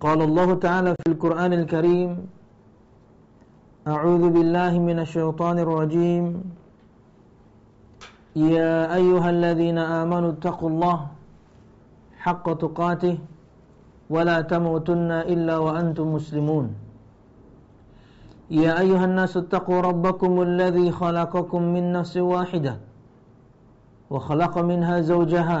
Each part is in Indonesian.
قال الله تعالى في القرآن الكريم أعوذ بالله من الشيطان الرجيم. يا أيها الذين آمنوا اتقوا الله حق تقاته ولا تموتن إلا وأنتم مسلمون. يا أيها الناس اتقوا ربكم الذي خلقكم من نفس واحدة وخلق منها زوجها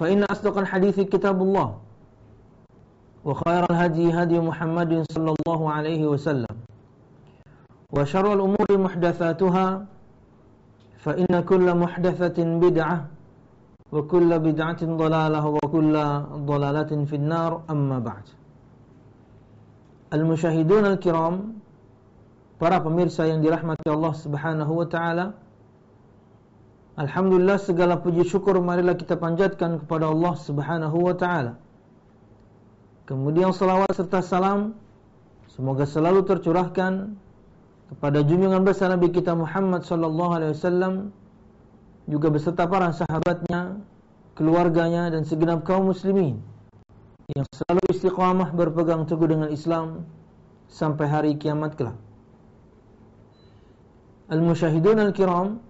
فإن أصدق الحديث كتاب الله وخير الهدي هدي محمد صلى الله عليه وسلم وشر الأمور محدثاتها فإن كل محدثة بدعة وكل بدعة ضلالة وكل ضلالة في النار أما بعد. المشاهدون الكرام para pemirsa yang dirahmati Allah Subhanahu wa taala Alhamdulillah segala puji syukur marilah kita panjatkan kepada Allah Subhanahu wa taala. Kemudian salawat serta salam semoga selalu tercurahkan kepada junjungan besar Nabi kita Muhammad sallallahu alaihi wasallam juga beserta para sahabatnya, keluarganya dan segenap kaum muslimin yang selalu istiqamah berpegang teguh dengan Islam sampai hari kiamat kelak. Al-musyahidun al-kiram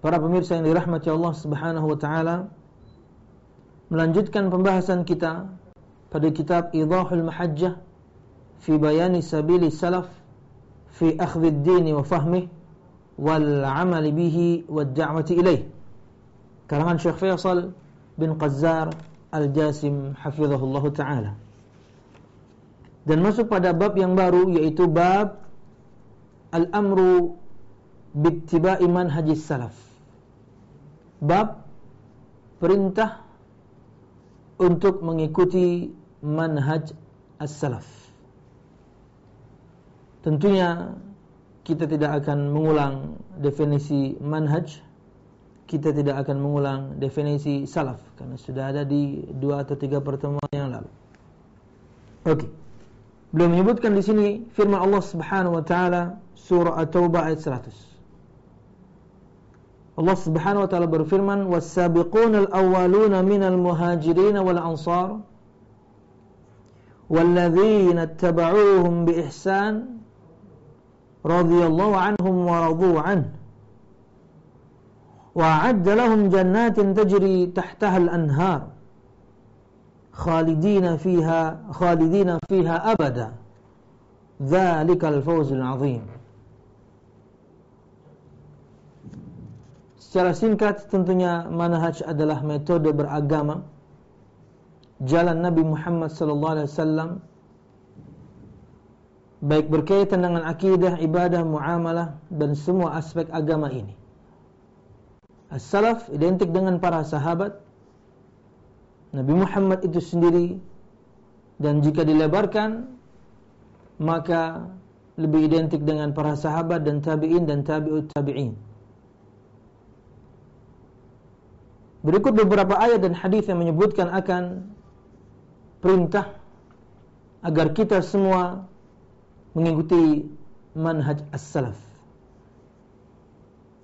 Para pemirsa yang dirahmati Allah Subhanahu wa taala, melanjutkan pembahasan kita pada kitab Idahul Mahajjah fi bayani sabili salaf fi akhdhi ad-din wa fahmih wal 'amal bihi wad da'wati ilaih. Karangan Syekh Faisal bin Qazzar Al-Jasim hafizahullah taala. Dan masuk pada bab yang baru yaitu bab al-amru bittiba'i manhajis salaf bab perintah untuk mengikuti manhaj as-salaf. Tentunya kita tidak akan mengulang definisi manhaj, kita tidak akan mengulang definisi salaf karena sudah ada di dua atau tiga pertemuan yang lalu. Oke. Okay. Beliau menyebutkan di sini firman Allah Subhanahu wa taala surah At-Taubah ayat 100. Allah Subhanahu wa taala berfirman was-sabiqunal awwaluna minal muhajirin wal ansar walladzina ittaba'uuhum bi ihsan radhiyallahu anhum wa radu an وأعد لهم جنات تجري تحتها الأنهار خالدين فيها خالدين فيها أبدا ذلك الفوز العظيم Secara singkat tentunya manhaj adalah metode beragama jalan Nabi Muhammad sallallahu alaihi wasallam baik berkaitan dengan akidah, ibadah, muamalah dan semua aspek agama ini. As-salaf identik dengan para sahabat Nabi Muhammad itu sendiri dan jika dilebarkan maka lebih identik dengan para sahabat dan tabi'in dan tabi'ut tabi'in. Berikut beberapa ayat dan hadis yang menyebutkan akan perintah agar kita semua mengikuti manhaj as-salaf.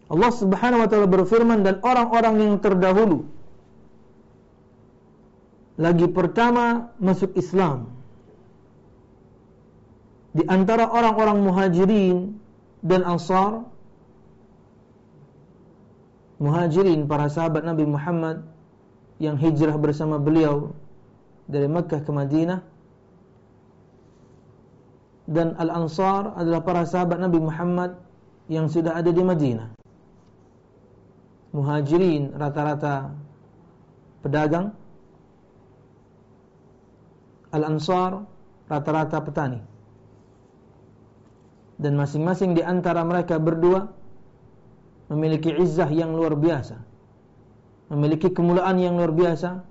Allah Subhanahu wa taala berfirman dan orang-orang yang terdahulu lagi pertama masuk Islam di antara orang-orang muhajirin dan ansar muhajirin para sahabat Nabi Muhammad yang hijrah bersama beliau dari Mekah ke Madinah dan Al-Ansar adalah para sahabat Nabi Muhammad yang sudah ada di Madinah. Muhajirin rata-rata pedagang. Al-Ansar rata-rata petani. Dan masing-masing di antara mereka berdua memiliki izzah yang luar biasa. Memiliki kemuliaan yang luar biasa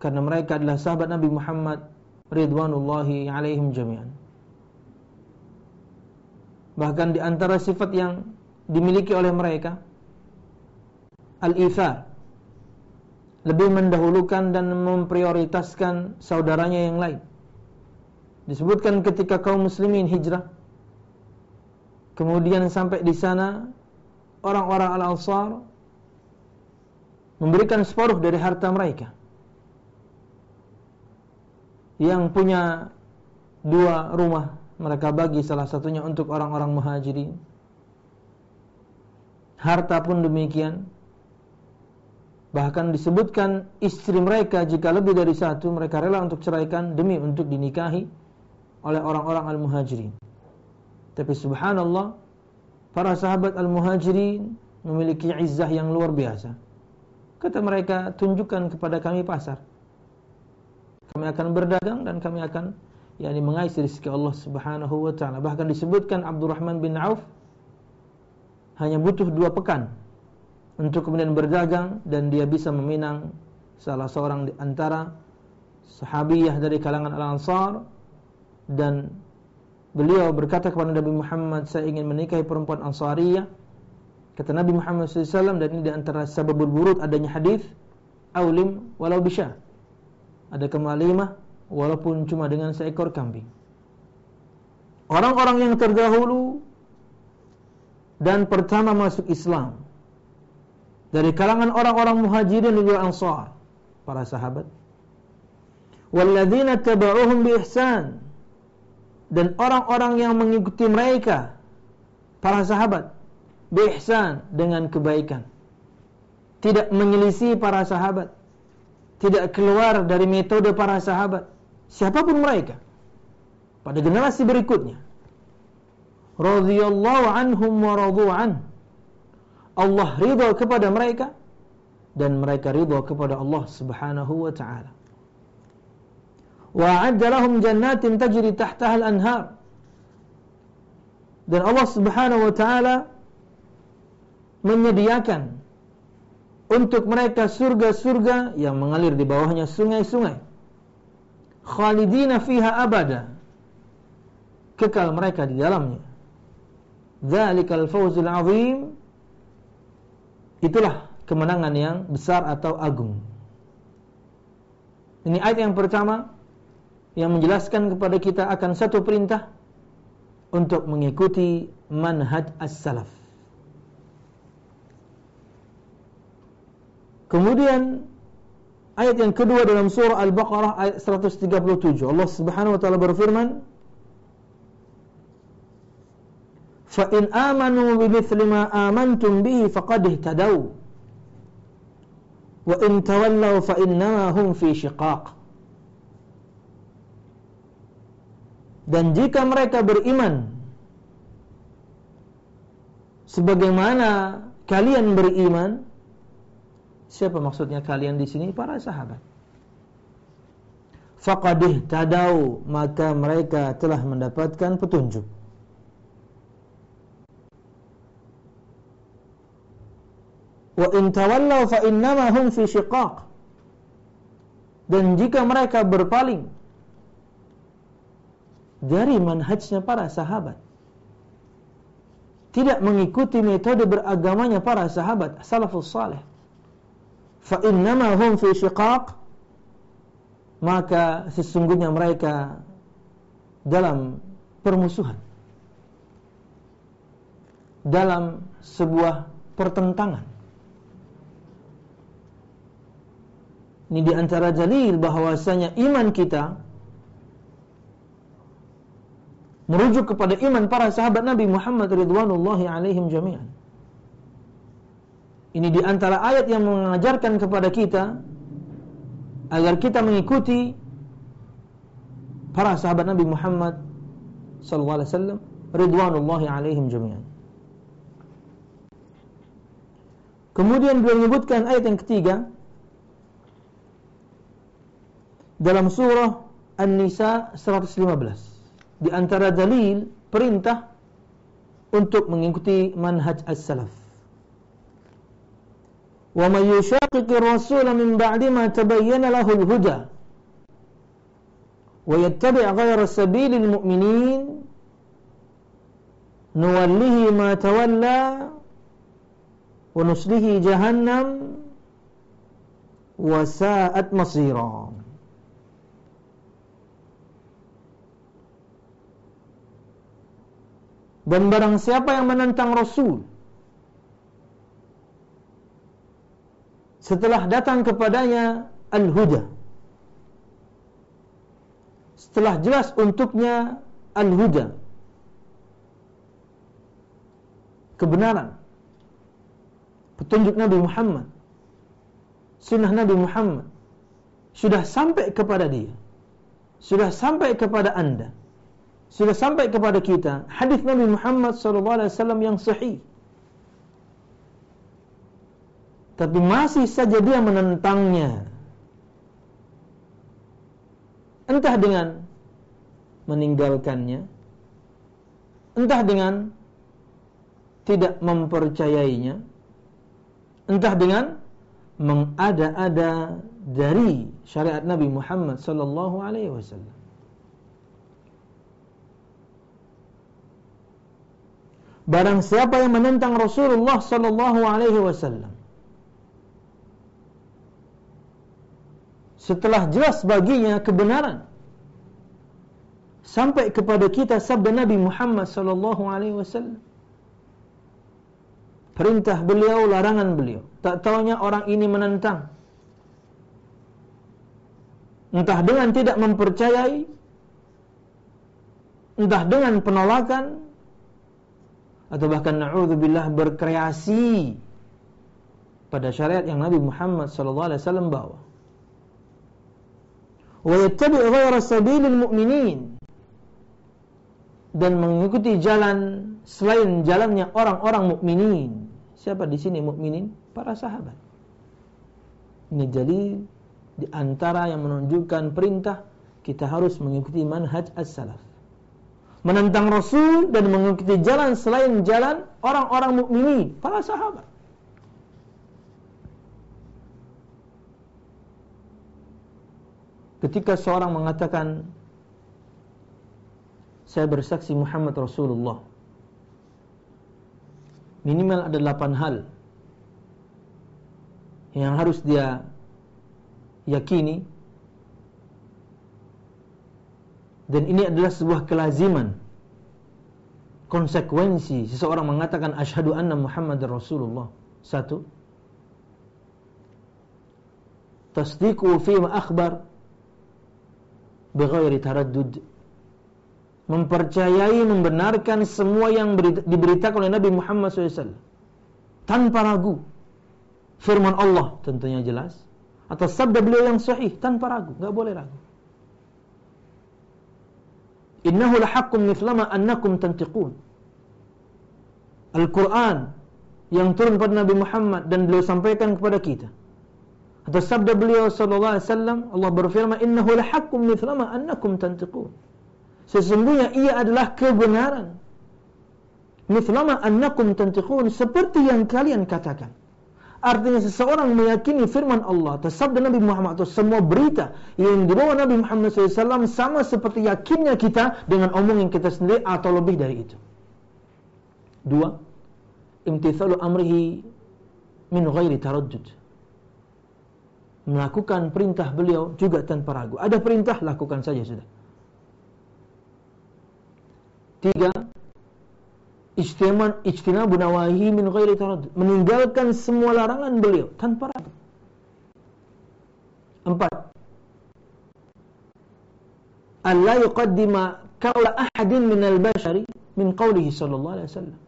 karena mereka adalah sahabat Nabi Muhammad ridwanullahi alaihim jami'an. Bahkan di antara sifat yang dimiliki oleh mereka al-ithar lebih mendahulukan dan memprioritaskan saudaranya yang lain. Disebutkan ketika kaum muslimin hijrah kemudian sampai di sana orang-orang Al-Ansar memberikan separuh dari harta mereka. Yang punya dua rumah mereka bagi salah satunya untuk orang-orang muhajirin. Harta pun demikian. Bahkan disebutkan istri mereka jika lebih dari satu mereka rela untuk ceraikan demi untuk dinikahi oleh orang-orang al-muhajirin. Tapi subhanallah para sahabat al-muhajirin memiliki izzah yang luar biasa. Kata mereka, tunjukkan kepada kami pasar. Kami akan berdagang dan kami akan yakni mengais rezeki Allah Subhanahu wa taala. Bahkan disebutkan Abdurrahman bin Auf hanya butuh dua pekan untuk kemudian berdagang dan dia bisa meminang salah seorang di antara sahabiyah dari kalangan Al-Ansar dan beliau berkata kepada Nabi Muhammad saya ingin menikahi perempuan Ansariyah kata Nabi Muhammad SAW dan ini di antara sebab burut adanya hadis aulim walau bisa ada kemalimah walaupun cuma dengan seekor kambing. Orang-orang yang terdahulu dan pertama masuk Islam dari kalangan orang-orang muhajirin dan juga ansar, para sahabat. Walladzina taba'uhum bi ihsan dan orang-orang yang mengikuti mereka para sahabat bi ihsan dengan kebaikan. Tidak menyelisih para sahabat, tidak keluar dari metode para sahabat. Siapa pun mereka pada generasi berikutnya. Radhiyallahu anhum wa radu an. Allah ridha kepada mereka dan mereka ridha kepada Allah Subhanahu wa taala wa a'adda lahum jannatin tajri tahtaha al-anhar dan Allah Subhanahu wa taala menyediakan untuk mereka surga-surga yang mengalir di bawahnya sungai-sungai. Khalidina fiha abada. Kekal mereka di dalamnya. Dzalikal fawzul azim. Itulah kemenangan yang besar atau agung. Ini ayat yang pertama yang menjelaskan kepada kita akan satu perintah untuk mengikuti manhaj as-salaf kemudian Ayat yang kedua dalam surah Al-Baqarah ayat 137. Allah Subhanahu wa taala berfirman, "Fa in amanu bimithli ma amantum bihi faqad ihtadaw." Wa in tawallaw fa innama hum fi shiqaq. Dan jika mereka beriman sebagaimana kalian beriman, Siapa maksudnya kalian di sini? Para sahabat. Faqadih tadau maka mereka telah mendapatkan petunjuk. Wa in tawallaw fa innama hum fi shiqaq. Dan jika mereka berpaling dari manhajnya para sahabat, tidak mengikuti metode beragamanya para sahabat salafus saleh, fa hum fi shiqaq maka sesungguhnya mereka dalam permusuhan. Dalam sebuah pertentangan. Ini di antara dalil bahwasanya iman kita merujuk kepada iman para sahabat Nabi Muhammad ridwanullahi alaihim jami'an ini di antara ayat yang mengajarkan kepada kita agar kita mengikuti para sahabat Nabi Muhammad sallallahu alaihi wasallam ridwanullahi alaihim jami'an. Kemudian beliau menyebutkan ayat yang ketiga dalam surah An-Nisa 115. Di antara dalil perintah untuk mengikuti manhaj as-salaf. Wa may yushaqiqir rasul min ba'di ma tabayyana lahu al-huda wa yattabi' ghayra sabilil mu'minin nuwallihi ma tawalla wa nuslihi jahannam wa sa'at masira. Dan barang siapa yang menentang Rasul setelah datang kepadanya al-huda. Setelah jelas untuknya al-huda. Kebenaran. Petunjuk Nabi Muhammad. Sunnah Nabi Muhammad. Sudah sampai kepada dia. Sudah sampai kepada anda sudah sampai kepada kita hadis Nabi Muhammad SAW yang sahih. Tapi masih saja dia menentangnya. Entah dengan meninggalkannya, entah dengan tidak mempercayainya, entah dengan mengada-ada dari syariat Nabi Muhammad sallallahu alaihi wasallam. Barang siapa yang menentang Rasulullah sallallahu alaihi wasallam. Setelah jelas baginya kebenaran. Sampai kepada kita sabda Nabi Muhammad sallallahu alaihi wasallam. Perintah beliau larangan beliau. Tak taunya orang ini menentang. Entah dengan tidak mempercayai. Entah dengan penolakan atau bahkan na'udzubillah berkreasi pada syariat yang Nabi Muhammad sallallahu alaihi wasallam bawa. Wa yattabi' ghayra sabilil mu'minin dan mengikuti jalan selain jalannya orang-orang mukminin. Siapa di sini mukminin? Para sahabat. Ini jadi di antara yang menunjukkan perintah kita harus mengikuti manhaj as-salaf menentang Rasul dan mengikuti jalan selain jalan orang-orang mukminin, para sahabat. Ketika seorang mengatakan saya bersaksi Muhammad Rasulullah minimal ada delapan hal yang harus dia yakini Dan ini adalah sebuah kelaziman konsekuensi seseorang mengatakan asyhadu anna Muhammad Rasulullah. Satu. Tasdiqu fi ma akhbar bighairi taraddud. Mempercayai, membenarkan semua yang diberitakan oleh Nabi Muhammad SAW tanpa ragu. Firman Allah tentunya jelas atau sabda beliau yang sahih tanpa ragu, nggak boleh ragu. Innahu lahaqqum mithlama annakum tantiqun. Al-Quran yang turun pada Nabi Muhammad dan beliau sampaikan kepada kita. Atau sabda beliau sallallahu alaihi wasallam Allah berfirman innahu lahaqqum mithlama annakum tantiqun. Sesungguhnya ia adalah kebenaran. Mithlama annakum tantiqun seperti yang kalian katakan. Artinya seseorang meyakini firman Allah atau sabda Nabi Muhammad atau semua berita yang dibawa Nabi Muhammad SAW sama seperti yakinnya kita dengan omongan kita sendiri atau lebih dari itu. Dua, imtithalu amrihi min ghairi taraddud. Melakukan perintah beliau juga tanpa ragu. Ada perintah, lakukan saja sudah. Tiga, ijtiman ijtinabu nawahi min ghairi taraddud meninggalkan semua larangan beliau tanpa ragu empat. Alla yuqaddima qawla ahadin min al-bashari min qawlihi sallallahu alaihi wasallam.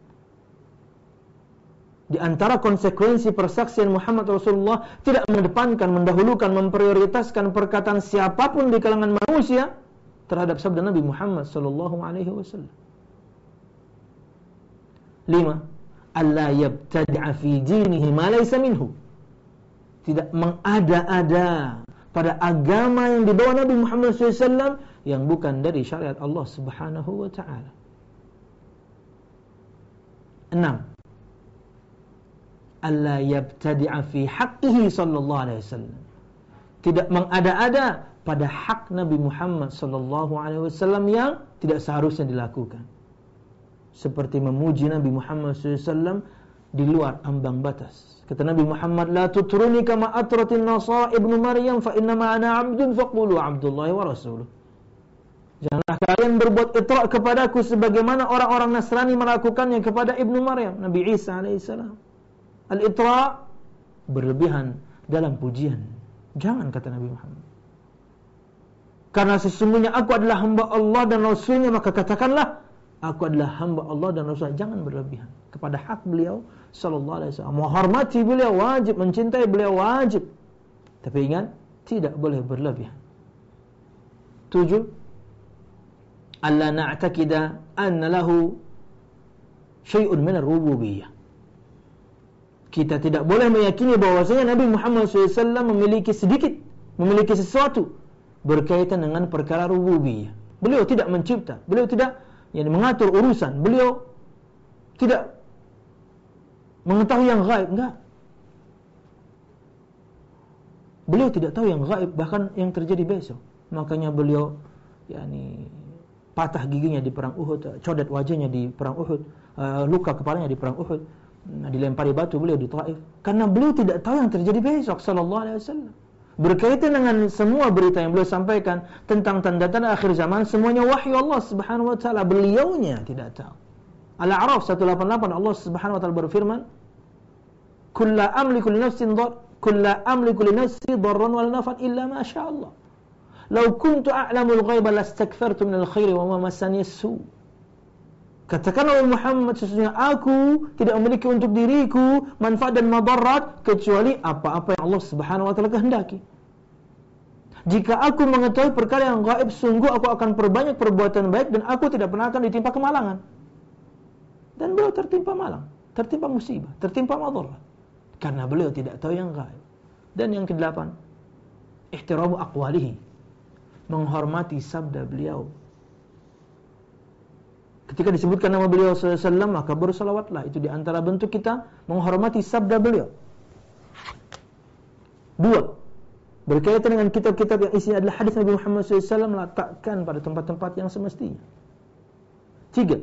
Di antara konsekuensi persaksian Muhammad Rasulullah tidak mengedepankan, mendahulukan, memprioritaskan perkataan siapa pun di kalangan manusia terhadap sabda Nabi Muhammad sallallahu alaihi wasallam. Lima, alla yabtadi'a fi dinihi ma laysa minhu. Tidak mengada-ada pada agama yang dibawa Nabi Muhammad SAW yang bukan dari syariat Allah Subhanahu wa taala. Enam. Alla yabtadi'a fi haqqihi sallallahu alaihi wasallam. Tidak mengada-ada pada hak Nabi Muhammad sallallahu alaihi wasallam yang tidak seharusnya dilakukan. Seperti memuji Nabi Muhammad SAW di luar ambang batas. Kata Nabi Muhammad, "La tutruni kama atratin Nasara ibnu Maryam fa inna ma ana 'abdun faqulu 'abdullahi wa rasuluh." Janganlah kalian berbuat itra kepadaku sebagaimana orang-orang Nasrani melakukannya kepada Ibnu Maryam, Nabi Isa alaihissalam. Al-itra berlebihan dalam pujian. Jangan kata Nabi Muhammad. Karena sesungguhnya aku adalah hamba Allah dan Rasulnya maka katakanlah aku adalah hamba Allah dan Rasul. Jangan berlebihan kepada hak beliau sallallahu alaihi wasallam. Menghormati beliau wajib, mencintai beliau wajib. Tapi ingat, tidak boleh berlebihan. Tujuh, alla na'takida anna lahu syai'un min ar-rububiyyah. Kita tidak boleh meyakini bahwasanya Nabi Muhammad SAW memiliki sedikit, memiliki sesuatu berkaitan dengan perkara rububiyah. Beliau tidak mencipta, beliau tidak yang mengatur urusan, beliau tidak mengetahui yang gaib, enggak. Beliau tidak tahu yang gaib bahkan yang terjadi besok. Makanya beliau yakni patah giginya di perang Uhud, codet wajahnya di perang Uhud, uh, luka kepalanya di perang Uhud, dilempari batu beliau di Taif karena beliau tidak tahu yang terjadi besok sallallahu alaihi wasallam berkaitan dengan semua berita yang beliau sampaikan tentang tanda-tanda akhir zaman semuanya wahyu Allah Subhanahu wa taala. Beliaunya tidak tahu. Al-A'raf 188 Allah Subhanahu wa taala berfirman kullu amliku li nafsin dar kullu amliku li nafsi darran wal nafan illa ma sha Allah. Law kuntu a'lamu al-ghaiba lastakthartu min al-khairi wa ma massani as-su' Katakan oleh Muhammad sesungguhnya aku tidak memiliki untuk diriku manfaat dan madarat kecuali apa-apa yang Allah Subhanahu wa taala kehendaki. Jika aku mengetahui perkara yang gaib sungguh aku akan perbanyak perbuatan baik dan aku tidak pernah akan ditimpa kemalangan. Dan beliau tertimpa malang, tertimpa musibah, tertimpa madarat karena beliau tidak tahu yang gaib. Dan yang kedelapan, ihtiramu aqwalihi. Menghormati sabda beliau Ketika disebutkan nama beliau SAW, maka bersalawatlah. Itu di antara bentuk kita menghormati sabda beliau. Dua, berkaitan dengan kitab-kitab yang isinya adalah hadis Nabi Muhammad SAW letakkan pada tempat-tempat yang semestinya. Tiga,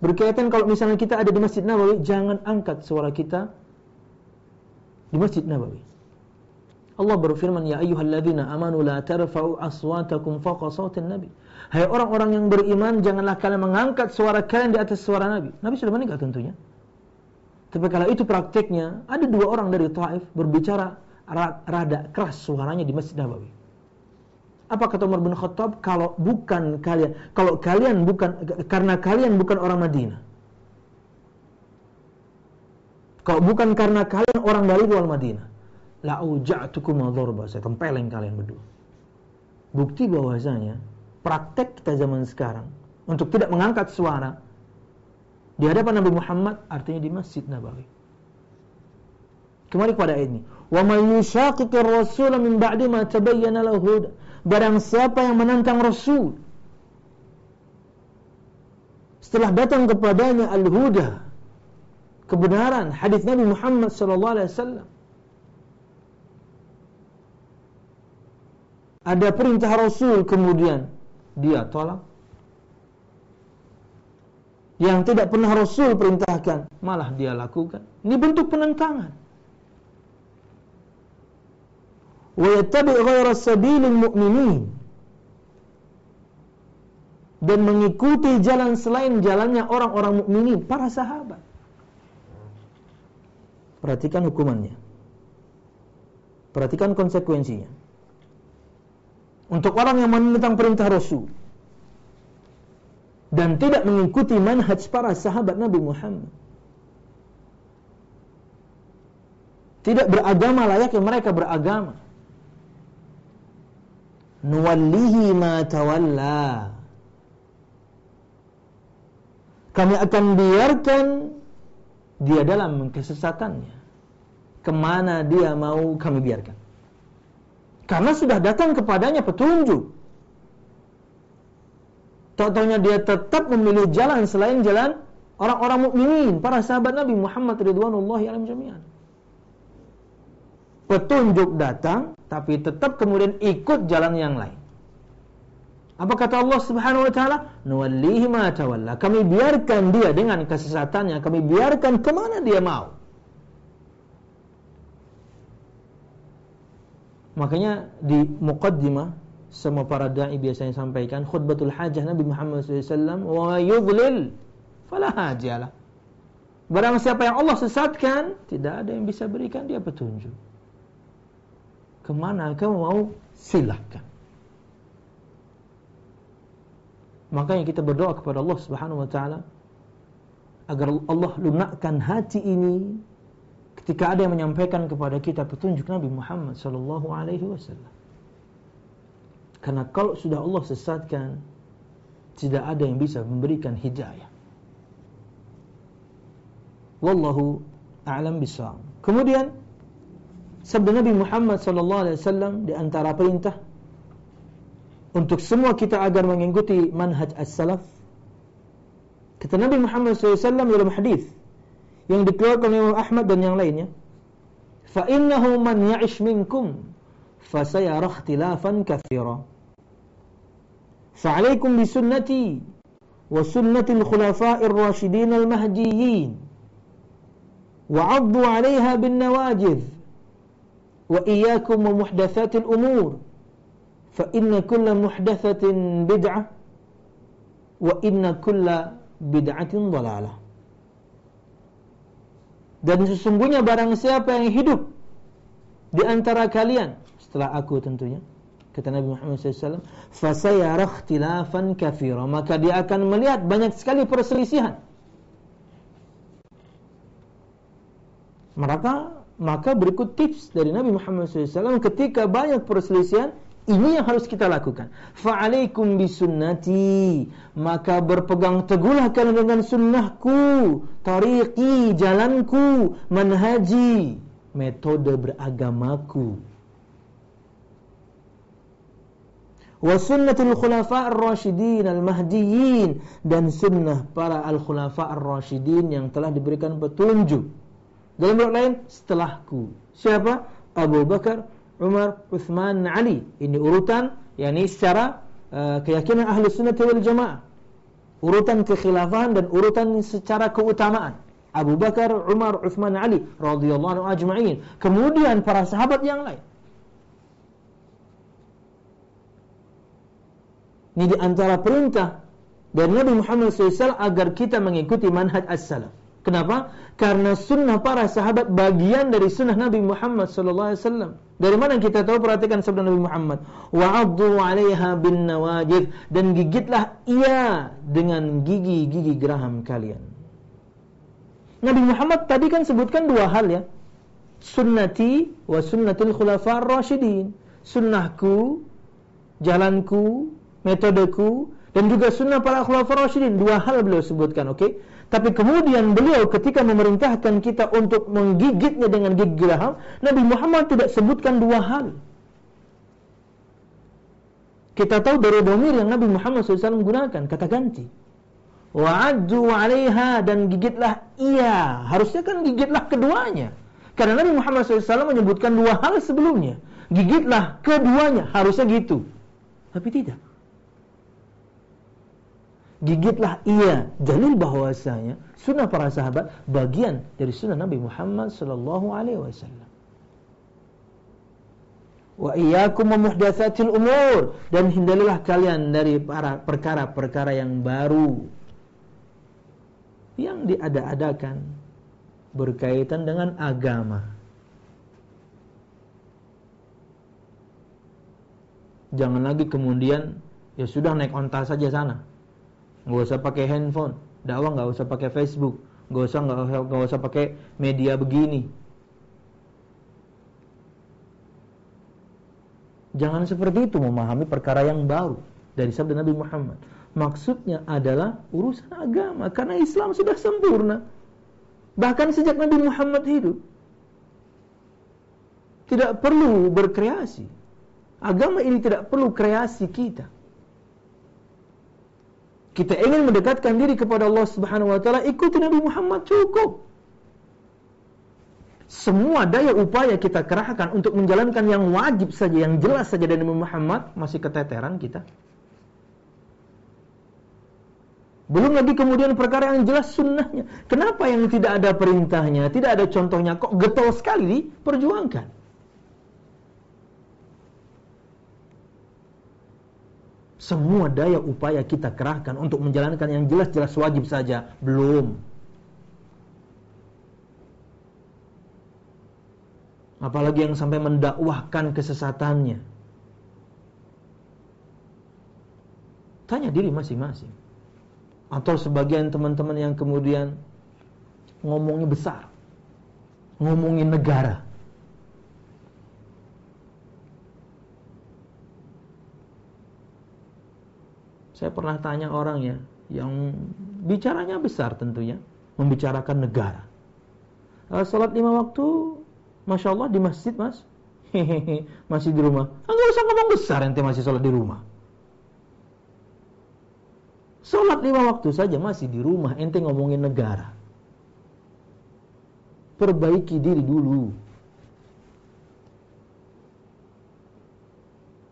berkaitan kalau misalnya kita ada di Masjid Nabawi, jangan angkat suara kita di Masjid Nabawi. Allah berfirman, Ya ayyuhalladzina amanu la tarfa'u aswatakum faqa sautin nabi. Hai orang-orang yang beriman, janganlah kalian mengangkat suara kalian di atas suara Nabi. Nabi sudah meninggal tentunya. Tapi kalau itu prakteknya, ada dua orang dari Taif berbicara rada keras suaranya di Masjid Nabawi. Apa kata Umar bin Khattab? Kalau bukan kalian, kalau kalian bukan karena kalian bukan orang Madinah. Kalau bukan karena kalian orang dari luar Madinah, la auja'tukum dzarba, saya tempeleng kalian berdua. Bukti bahwasanya praktek kita zaman sekarang. Untuk tidak mengangkat suara. Di hadapan Nabi Muhammad artinya di Masjid Nabawi. Kembali kepada ini. Wa may yushaqiqir rasul min ba'di ma tabayyana lahu Barang siapa yang menentang Rasul setelah datang kepadanya al-huda kebenaran hadis Nabi Muhammad sallallahu alaihi wasallam. Ada perintah Rasul kemudian dia tolak. Yang tidak pernah Rasul perintahkan, malah dia lakukan. Ini bentuk penentangan. Dan mengikuti jalan selain jalannya orang-orang mukminin, para sahabat. Perhatikan hukumannya. Perhatikan konsekuensinya untuk orang yang menentang perintah Rasul dan tidak mengikuti manhaj para sahabat Nabi Muhammad. Tidak beragama layaknya mereka beragama. Nuwallihi ma tawalla. Kami akan biarkan dia dalam kesesatannya. Ke mana dia mau kami biarkan. Karena sudah datang kepadanya petunjuk. Tahu-taunya dia tetap memilih jalan selain jalan orang-orang mukminin, para sahabat Nabi Muhammad ridwanullahi jami'an. Petunjuk datang, tapi tetap kemudian ikut jalan yang lain. Apa kata Allah Subhanahu wa taala? Nuwallihi ma tawalla. Kami biarkan dia dengan kesesatannya, kami biarkan ke mana dia mau. Makanya di muqaddimah semua para dai biasanya sampaikan khutbatul hajah Nabi Muhammad SAW wa yudlil fala hajalah. Barang siapa yang Allah sesatkan, tidak ada yang bisa berikan dia petunjuk. Ke mana kamu mau? Silahkan. Makanya kita berdoa kepada Allah Subhanahu wa taala agar Allah lunakkan hati ini ketika ada yang menyampaikan kepada kita petunjuk Nabi Muhammad sallallahu alaihi wasallam. Karena kalau sudah Allah sesatkan, tidak ada yang bisa memberikan hidayah. Wallahu a'lam bishawab. Kemudian sabda Nabi Muhammad sallallahu alaihi wasallam di antara perintah untuk semua kita agar mengikuti manhaj as-salaf. Kata Nabi Muhammad SAW dalam hadis yang dikeluarkan oleh Imam Ahmad dan yang lainnya. Fa innahu man ya'ish minkum fa sayara ikhtilafan katsira. Fa'alaykum bi sunnati wa sunnati al-khulafa'ir rasyidin al-mahdiyyin. Wa 'addu 'alayha bin nawajidh. Wa iyyakum wa umur. Fa inna kulla muhdatsatin bid'ah wa inna kulla bid'atin dhalalah dan sesungguhnya barang siapa yang hidup di antara kalian setelah aku tentunya kata Nabi Muhammad SAW fasayara ikhtilafan kafira maka dia akan melihat banyak sekali perselisihan. Maka maka berikut tips dari Nabi Muhammad SAW ketika banyak perselisihan ini yang harus kita lakukan. Fa'alaikum bisunnati. Maka berpegang teguhlah kalian dengan sunnahku. Tariqi, jalanku. Manhaji, metode beragamaku. wa sunnatul khulafa ar-rasyidin al-mahdiyyin dan sunnah para al-khulafa ar-rasyidin yang telah diberikan petunjuk. Dalam riwayat lain setelahku. Siapa? Abu Bakar, Umar, Uthman, Ali. Ini urutan yakni secara uh, keyakinan ahli sunnah wal jamaah. Urutan kekhilafahan dan urutan secara keutamaan. Abu Bakar, Umar, Uthman, Ali radhiyallahu anhu ajma'in. Kemudian para sahabat yang lain. Ini di antara perintah dari Nabi Muhammad SAW agar kita mengikuti manhaj as-salaf. Kenapa? Karena sunnah para sahabat bagian dari sunnah Nabi Muhammad SAW. Dari mana kita tahu? Perhatikan sabda Nabi Muhammad. Wa'addu 'alaiha bin nawajid dan gigitlah ia dengan gigi-gigi geraham kalian. Nabi Muhammad tadi kan sebutkan dua hal ya. Sunnati wa sunnatil khulafar rasyidin. Sunnahku, jalanku, metodeku dan juga sunnah para khulafar rasyidin. Dua hal beliau sebutkan, oke? Okay? Tapi kemudian beliau ketika memerintahkan kita untuk menggigitnya dengan gigi geraham, Nabi Muhammad tidak sebutkan dua hal. Kita tahu dari domir yang Nabi Muhammad SAW gunakan, kata ganti. Wa'addu 'alaiha dan gigitlah ia. Harusnya kan gigitlah keduanya. Karena Nabi Muhammad SAW menyebutkan dua hal sebelumnya. Gigitlah keduanya, harusnya gitu. Tapi tidak gigitlah ia dalil bahwasanya sunnah para sahabat bagian dari sunnah Nabi Muhammad sallallahu alaihi wasallam. Wa iyyakum muhdatsatil umur. Dan hindarilah kalian dari para perkara-perkara yang baru. Yang diada-adakan berkaitan dengan agama. Jangan lagi kemudian ya sudah naik onta saja sana nggak usah pakai handphone dakwah nggak usah pakai Facebook nggak usah nggak usah nggak usah pakai media begini jangan seperti itu memahami perkara yang baru dari sabda Nabi Muhammad Maksudnya adalah urusan agama karena Islam sudah sempurna. Bahkan sejak Nabi Muhammad hidup. Tidak perlu berkreasi. Agama ini tidak perlu kreasi kita. Kita ingin mendekatkan diri kepada Allah Subhanahu wa taala, ikuti Nabi Muhammad cukup. Semua daya upaya kita kerahkan untuk menjalankan yang wajib saja, yang jelas saja dari Nabi Muhammad, masih keteteran kita. Belum lagi kemudian perkara yang jelas sunnahnya. Kenapa yang tidak ada perintahnya, tidak ada contohnya, kok getol sekali diperjuangkan? Semua daya upaya kita kerahkan untuk menjalankan yang jelas-jelas wajib saja. Belum. Apalagi yang sampai mendakwahkan kesesatannya. Tanya diri masing-masing atau sebagian teman-teman yang kemudian ngomongnya besar ngomongin negara saya pernah tanya orang ya yang bicaranya besar tentunya membicarakan negara uh, salat lima waktu Masya Allah di masjid mas Hehehe, masih di rumah Enggak usah ngomong besar ente masih sholat di rumah Sholat lima waktu saja masih di rumah, ente ngomongin negara. Perbaiki diri dulu.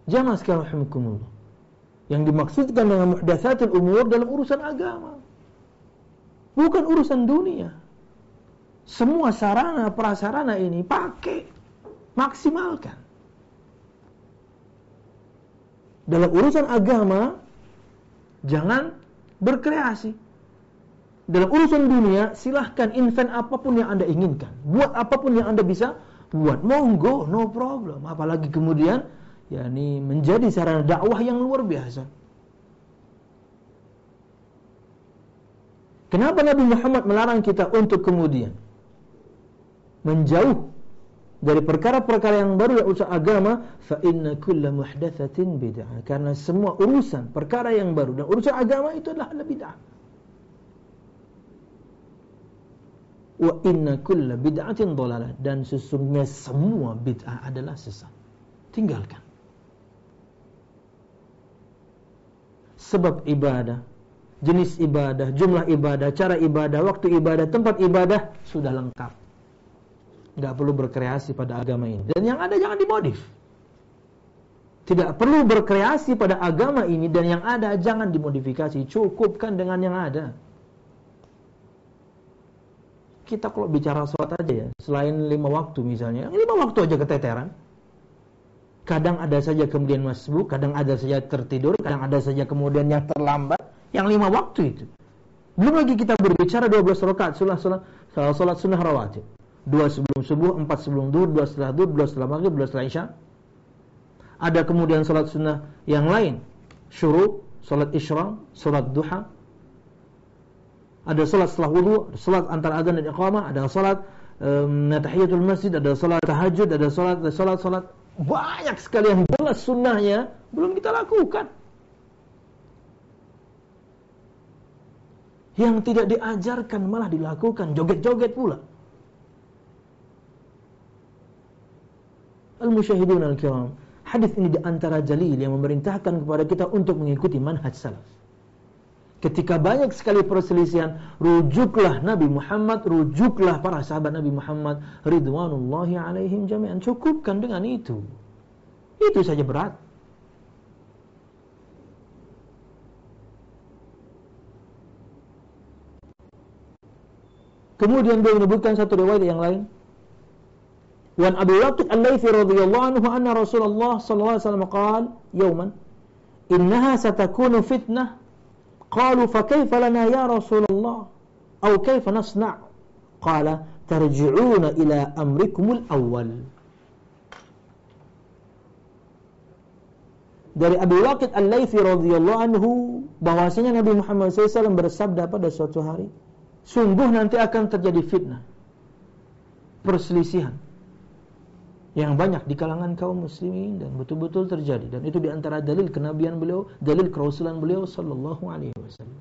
Jangan sekarang. Yang dimaksudkan dengan muhdatsatul umur dalam urusan agama. Bukan urusan dunia. Semua sarana prasarana ini pakai, maksimalkan. Dalam urusan agama jangan berkreasi. Dalam urusan dunia, silahkan invent apa pun yang Anda inginkan. Buat apa pun yang Anda bisa buat. Monggo, no problem. Apalagi kemudian, ya ini menjadi sarana dakwah yang luar biasa. Kenapa Nabi Muhammad melarang kita untuk kemudian menjauh dari perkara-perkara yang baru dalam urusan agama? Fa inna kulla muhdatsatin bid'ah. Karena semua urusan perkara yang baru dan urusan agama itu adalah bid'ah. Wa inna kulla bid'atin dhalalah dan sesungguhnya semua bid'ah adalah sesat. Tinggalkan sebab ibadah jenis ibadah jumlah ibadah cara ibadah waktu ibadah tempat ibadah sudah lengkap nggak perlu berkreasi pada agama ini. Dan yang ada jangan dimodif. Tidak perlu berkreasi pada agama ini dan yang ada jangan dimodifikasi. Cukupkan dengan yang ada. Kita kalau bicara sholat aja ya, selain lima waktu misalnya, lima waktu aja keteteran. Kadang ada saja kemudian masbuk, kadang ada saja tertidur, kadang ada saja kemudian yang terlambat. Yang lima waktu itu. Belum lagi kita berbicara 12 rakaat salat salat salat sunnah rawatib dua sebelum subuh, empat sebelum duhur, dua setelah duhur, dua setelah maghrib, dua setelah isya. Ada kemudian salat sunnah yang lain, syuruk, salat isyraq, salat duha. Ada salat setelah wudu, salat antara adzan dan iqamah, ada salat um, tahiyatul masjid, ada salat tahajud, ada salat salat salat banyak sekali yang jelas sunnahnya belum kita lakukan. Yang tidak diajarkan malah dilakukan, joget-joget pula. Al-musyahidun al-kiram. Hadis ini di antara jalil yang memerintahkan kepada kita untuk mengikuti manhaj salaf. Ketika banyak sekali perselisihan, rujuklah Nabi Muhammad, rujuklah para sahabat Nabi Muhammad ridwanullahi alaihim jami'an. Cukupkan dengan itu. Itu saja berat. Kemudian beliau menyebutkan satu riwayat yang lain. Wan Abu Latif Al-Laitsi radhiyallahu anhu anna Rasulullah sallallahu alaihi wasallam qala yawman innaha satakunu fitnah Qalu fa kaifa lana ya Rasulullah? Au kaifa nasna'? Qala tarji'una ila amrikumul awal. Dari Abu Waqid Al-Laitsi radhiyallahu anhu bahwasanya Nabi Muhammad SAW bersabda pada suatu hari, sungguh nanti akan terjadi fitnah, perselisihan yang banyak di kalangan kaum muslimin dan betul-betul terjadi dan itu di antara dalil kenabian beliau, dalil kerasulan beliau sallallahu alaihi wasallam.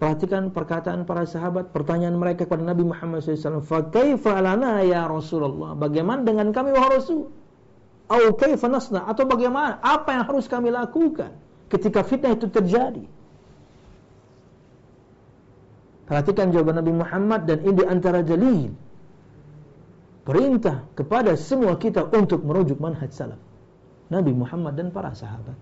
Perhatikan perkataan para sahabat, pertanyaan mereka kepada Nabi Muhammad SAW. Fakaifa alana ya Rasulullah? Bagaimana dengan kami wahai Rasul? Au kaifa nasna? Atau bagaimana? Apa yang harus kami lakukan ketika fitnah itu terjadi? Perhatikan jawaban Nabi Muhammad dan ini antara dalil perintah kepada semua kita untuk merujuk manhaj salaf. Nabi Muhammad dan para sahabat.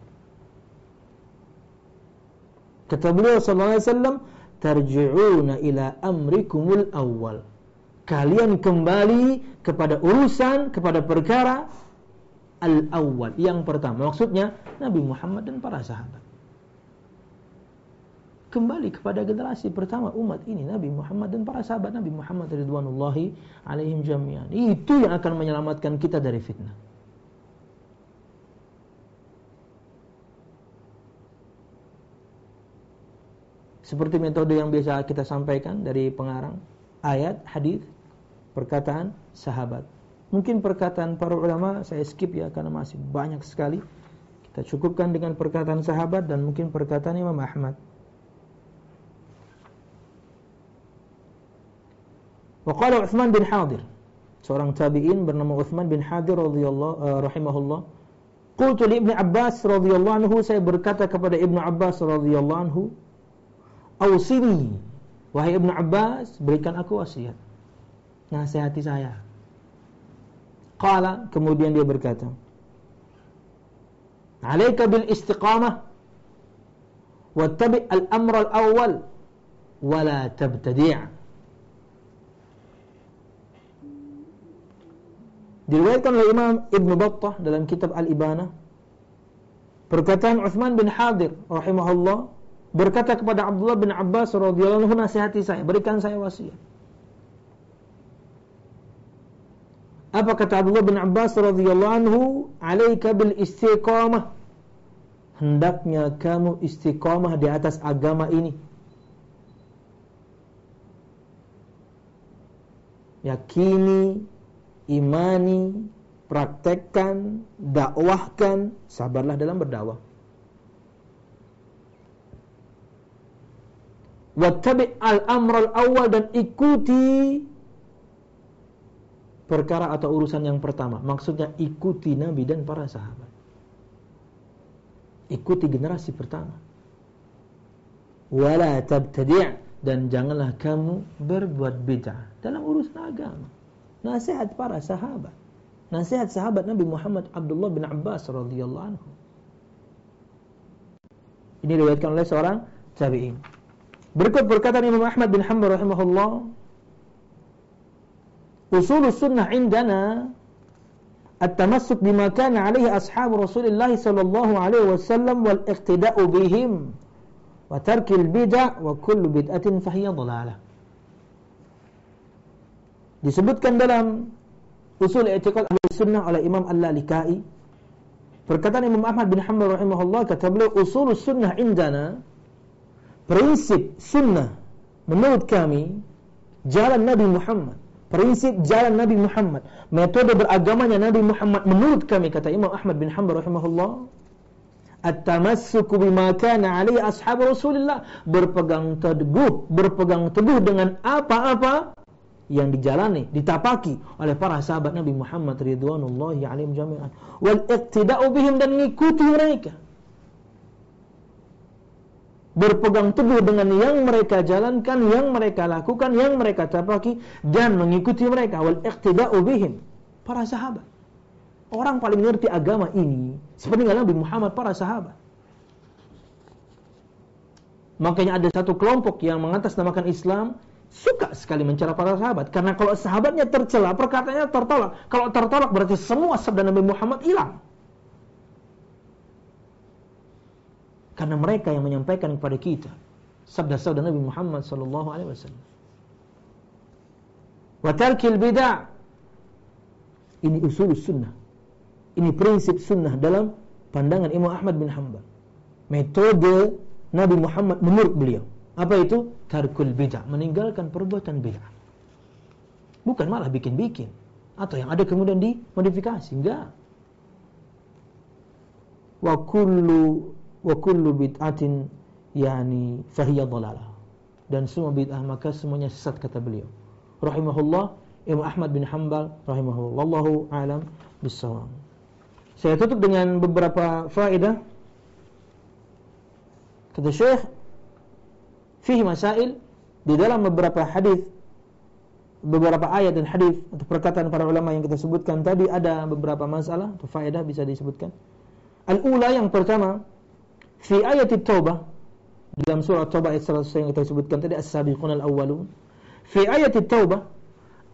Kata beliau sallallahu alaihi wasallam, "Tarji'una ila amrikumul awwal." Kalian kembali kepada urusan, kepada perkara al-awwal, yang pertama. Maksudnya Nabi Muhammad dan para sahabat kembali kepada generasi pertama umat ini Nabi Muhammad dan para sahabat Nabi Muhammad ridwanullahi alaihim jami'an. Itu yang akan menyelamatkan kita dari fitnah. Seperti metode yang biasa kita sampaikan dari pengarang ayat, hadis, perkataan sahabat. Mungkin perkataan para ulama saya skip ya karena masih banyak sekali. Kita cukupkan dengan perkataan sahabat dan mungkin perkataan Imam Ahmad. Waqala Uthman bin Hadir, seorang tabi'in bernama Uthman bin Hadir radhiyallahu uh, rahimahullah. Qultu li Ibnu Abbas radhiyallahu anhu, saya berkata kepada Ibnu Abbas radhiyallahu anhu, "Ausini, wahai Ibnu Abbas, berikan aku wasiat. Nasihati saya." Qala, kemudian dia berkata, "Alaika bil istiqamah wattabi' al-amr al-awwal wa la tabtadi'." Diriwayatkan oleh Imam Ibn Battah dalam kitab Al-Ibana perkataan Uthman bin Hadir rahimahullah berkata kepada Abdullah bin Abbas radhiyallahu anhu nasihati saya, berikan saya wasiat. Apa kata Abdullah bin Abbas radhiyallahu anhu? "Alaika bil istiqamah." Hendaknya kamu istiqamah di atas agama ini. Yakini imani, praktekkan, dakwahkan, sabarlah dalam berdakwah. Wattabi al-amr al-awwal dan ikuti perkara atau urusan yang pertama. Maksudnya ikuti Nabi dan para sahabat. Ikuti generasi pertama. Wala tabtadi' dan janganlah kamu berbuat bid'ah dalam urusan agama. Nasihat para sahabat. Nasihat sahabat Nabi Muhammad Abdullah bin Abbas radhiyallahu anhu. Ini diriwayatkan oleh seorang tabi'in. Berikut perkataan Imam Ahmad bin Hanbal rahimahullah. Usul sunnah indana التمسك بما كان عليه أصحاب رسول الله صلى الله عليه وسلم والاقتداء بهم وترك البدع وكل بدعة فهي ضلالة disebutkan dalam usul i'tiqad ahli sunnah oleh Imam Al-Lalikai. Perkataan Imam Ahmad bin Hanbal rahimahullah kata beliau usul sunnah indana prinsip sunnah menurut kami jalan Nabi Muhammad prinsip jalan Nabi Muhammad metode beragamanya Nabi Muhammad menurut kami kata Imam Ahmad bin Hanbal rahimahullah at-tamassuku bima kana alaihi ashab Rasulullah berpegang teguh berpegang teguh dengan apa-apa yang dijalani, ditapaki oleh para sahabat Nabi Muhammad ridwanullahi alaihim jami'an. Wal iqtida'u bihim dan mengikuti mereka. Berpegang teguh dengan yang mereka jalankan, yang mereka lakukan, yang mereka tapaki dan mengikuti mereka. Wal iqtida'u bihim. Para sahabat. Orang paling ngerti agama ini seperti Nabi Muhammad para sahabat. Makanya ada satu kelompok yang mengatasnamakan Islam suka sekali mencela para sahabat. Karena kalau sahabatnya tercela perkataannya tertolak. Kalau tertolak berarti semua sabda Nabi Muhammad hilang. Karena mereka yang menyampaikan kepada kita sabda-sabda Nabi Muhammad sallallahu alaihi wasallam. Wa tarkil bid'ah. Ini usul sunnah. Ini prinsip sunnah dalam pandangan Imam Ahmad bin Hanbal. Metode Nabi Muhammad menurut beliau apa itu? Tarkul bid'ah, meninggalkan perbuatan bid'ah. Bukan malah bikin-bikin. atau yang ada kemudian dimodifikasi. Enggak. Wa kullu wa kullu bid'atin yani fahiya dhalalah. Dan semua bid'ah maka semuanya sesat kata beliau. Rahimahullah Imam Ahmad bin Hanbal rahimahullah. Wallahu alam bisawab. Saya tutup dengan beberapa faedah. Kata Syekh, fihi masail di dalam beberapa hadis beberapa ayat dan hadis atau perkataan para ulama yang kita sebutkan tadi ada beberapa masalah atau faedah bisa disebutkan. Al-ula yang pertama fi ayat Taubah dalam surah Taubah ayat 100 yang kita sebutkan tadi as-sabiqun al-awwalun. Fi ayat Taubah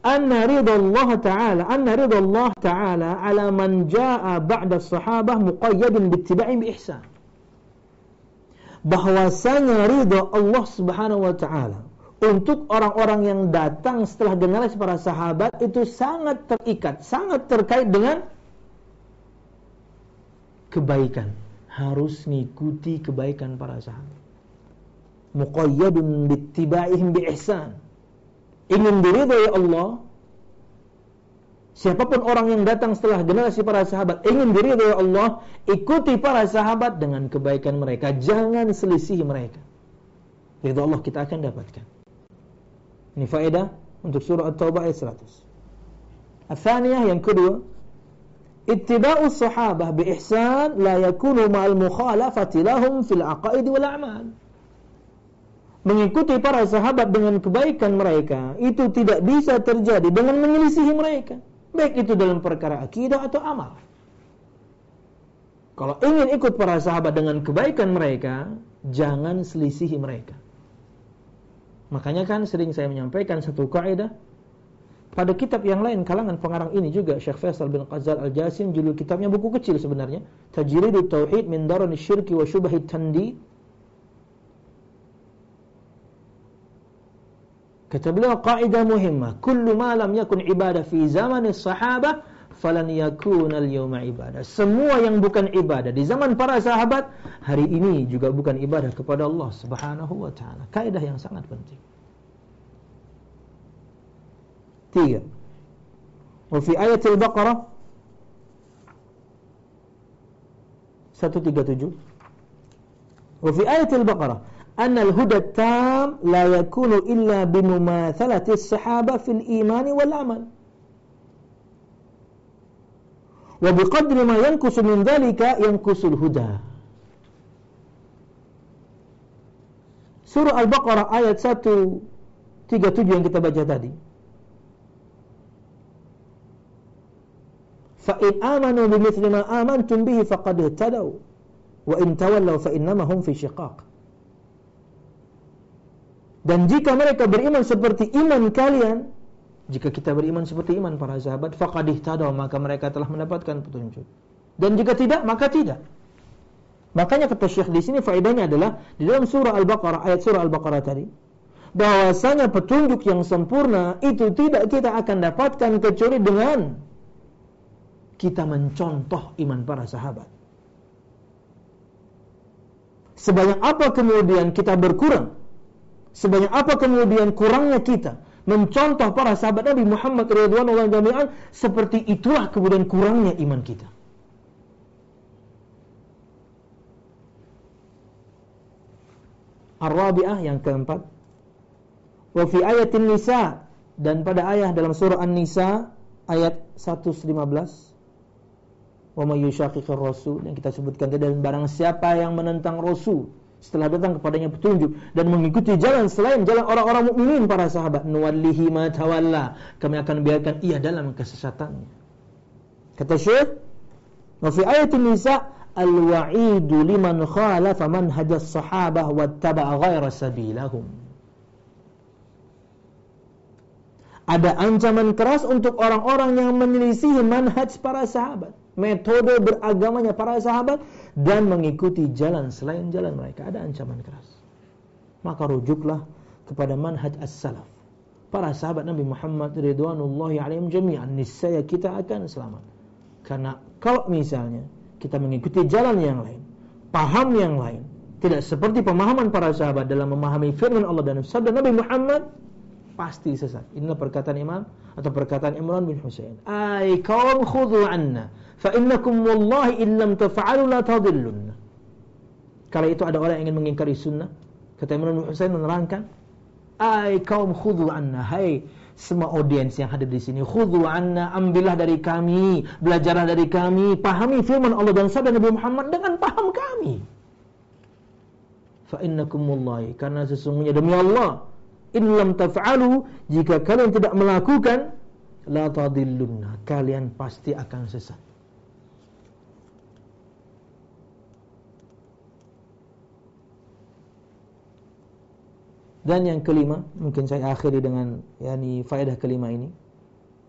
anna ridha Allah taala anna ridha Allah taala ala man jaa ba'da sahabah muqayyadun bi ihsan. Bahwasanya ridha Allah Subhanahu wa taala untuk orang-orang yang datang setelah generasi para sahabat itu sangat terikat, sangat terkait dengan kebaikan. Harus mengikuti kebaikan para sahabat. Muqayyadun bittibaihim bi ihsan. Ingin diridhai Allah, Siapa pun orang yang datang setelah generasi para sahabat ingin diridhai Allah, ikuti para sahabat dengan kebaikan mereka, jangan selisih mereka. Ridha Allah kita akan dapatkan. Ini faedah untuk surah At-Taubah ayat 100. Al-thaniyah yang kedua, ittiba'u sahabah bi ihsan la yakunu ma'al mukhalafati lahum fil aqaid wal a'mal. Mengikuti para sahabat dengan kebaikan mereka itu tidak bisa terjadi dengan menyelisihi mereka, baik itu dalam perkara akidah atau amal. Kalau ingin ikut para sahabat dengan kebaikan mereka, jangan selisihi mereka. Makanya kan sering saya menyampaikan satu kaidah pada kitab yang lain kalangan pengarang ini juga Syekh Faisal bin Qazal Al-Jasim judul kitabnya buku kecil sebenarnya Tajridut Tauhid min Darani Syirki wa Tandi Kata beliau kaidah muhimmah. Kullu ma lam yakun ibadah fi zaman sahabah falan yakun al-yawma ibadah. Semua yang bukan ibadah di zaman para sahabat hari ini juga bukan ibadah kepada Allah Subhanahu wa taala. Kaidah yang sangat penting. Tiga. Wa fi ayat al-Baqarah. 137 Wa fi ayat al-Baqarah أن الهدى التام لا يكون إلا بمماثلة الصحابة في الإيمان والعمل. وبقدر ما ينقص من ذلك ينقص الهدى. Surah Al-Baqarah ayat 137 yang kita baca tadi فإن آمنوا بمثل ما آمنتم به فقد اهتدوا. وإن تولوا فإنما هم في شقاق. Dan jika mereka beriman seperti iman kalian jika kita beriman seperti iman para sahabat faqad ihtadaw maka mereka telah mendapatkan petunjuk. Dan jika tidak maka tidak. Makanya kata Syekh di sini faedahnya adalah di dalam surah Al-Baqarah ayat surah Al-Baqarah tadi bahwasanya petunjuk yang sempurna itu tidak kita akan dapatkan kecuali dengan kita mencontoh iman para sahabat. Sebanyak apa kemudian kita berkurang, sebanyak apa kemudian kurangnya kita mencontoh para sahabat Nabi Muhammad radhiyallahu jami'an, seperti itulah kemudian kurangnya iman kita. Ar-Rabi'ah yang keempat. Wa fi ayatin Nisa dan pada ayat dalam surah An-Nisa ayat 115 wa may rasul yang kita sebutkan tadi dan barang siapa yang menentang rasul setelah datang kepadanya petunjuk dan mengikuti jalan selain jalan orang-orang mukminin para sahabat. Nuwallihi ma tawalla. Kami akan biarkan ia dalam kesesatannya. Kata Syekh wa fi ayatin nisa al-wa'idu liman khalafa manhaj as-sahabah wattaba'a ghaira sabilahum. Ada ancaman keras untuk orang-orang yang menyelisihi manhaj para sahabat metode beragamanya para sahabat dan mengikuti jalan selain jalan mereka. Ada ancaman keras. Maka rujuklah kepada manhaj as-salaf. Para sahabat Nabi Muhammad ridwanullahi alaihim jami'an niscaya kita akan selamat. Karena kalau misalnya kita mengikuti jalan yang lain, paham yang lain, tidak seperti pemahaman para sahabat dalam memahami firman Allah dan sabda Nabi Muhammad, pasti sesat. Inilah perkataan Imam atau perkataan Imran bin Husain. Ai kaum khudhu anna fa innakum wallahi in lam taf'alu la tadillun. Kalau itu ada orang yang ingin mengingkari sunnah, kata Imran bin Husain menerangkan, ai kaum khudhu anna, hai semua audiens yang hadir di sini, khudhu anna, ambillah dari kami, belajarlah dari kami, pahami firman Allah dan sabda Nabi Muhammad dengan paham kami. Fa innakum wallahi, karena sesungguhnya demi Allah, in lam taf'alu jika kalian tidak melakukan la tadillunna kalian pasti akan sesat. Dan yang kelima mungkin saya akhiri dengan yakni faedah kelima ini.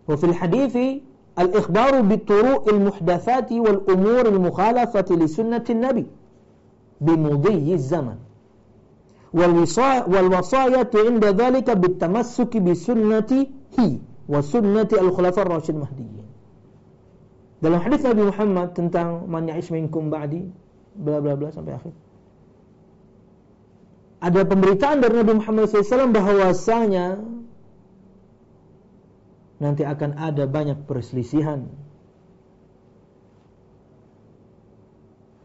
Wa fil hadithi al-ikhbaru bituru'il muhdatsati wal umur al-mukhalafati li sunnati nabi. Bimudhi zaman wal عند ذلك بالتمسك bitamassuki bi sunnati hi wa al dalam hadis Nabi Muhammad tentang man ya'ish minkum ba'di bla bla bla sampai akhir. Ada pemberitaan dari Nabi Muhammad SAW bahwasanya nanti akan ada banyak perselisihan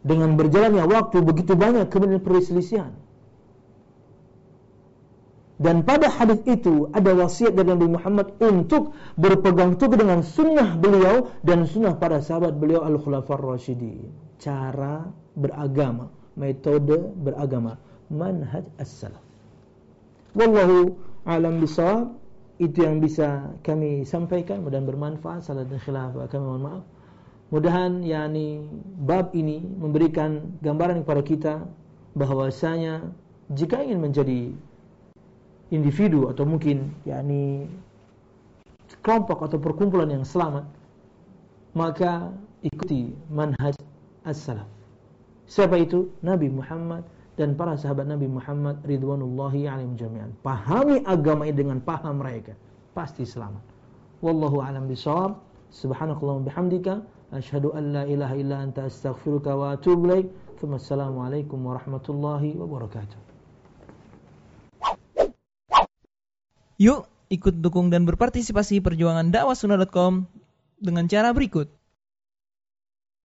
dengan berjalannya waktu begitu banyak kemudian perselisihan dan pada hadis itu ada wasiat dari Nabi Muhammad untuk berpegang teguh dengan sunnah beliau dan sunnah para sahabat beliau al-khulafar rasyidin. Cara beragama, metode beragama, manhaj as-salaf. Wallahu alam bisawab. Itu yang bisa kami sampaikan dan bermanfaat. Salah dan khilaf kami mohon maaf. Mudahan yakni bab ini memberikan gambaran kepada kita bahwasanya jika ingin menjadi individu atau mungkin yakni kelompok atau perkumpulan yang selamat maka ikuti manhaj as-salaf. Siapa itu? Nabi Muhammad dan para sahabat Nabi Muhammad ridwanullahi alaihim jami'an. Pahami agama ini dengan paham mereka pasti selamat. Wallahu alam bisawab subhanakallahumma bihamdika. Asyhadu an la ilaha illa anta astaghfiruka wa atubu ilaik. Assalamualaikum warahmatullahi wabarakatuh Yuk ikut dukung dan berpartisipasi perjuangan dakwah dengan cara berikut.